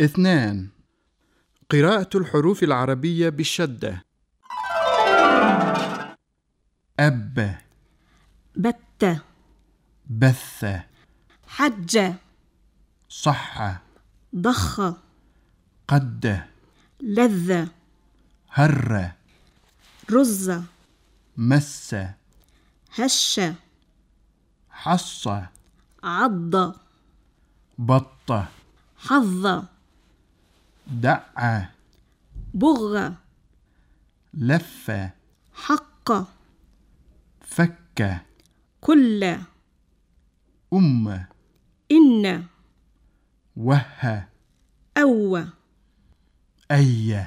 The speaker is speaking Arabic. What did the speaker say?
اثنان. قراءة الحروف العربية بالشدة أب. بت. بث. حج. صح. ضخ. قد. لذ. هر. رز. مس. هش. حص. عض. بط. حظ. دع. بغ لف. حق. فك. كل. أم. إن. وه. أو. أي.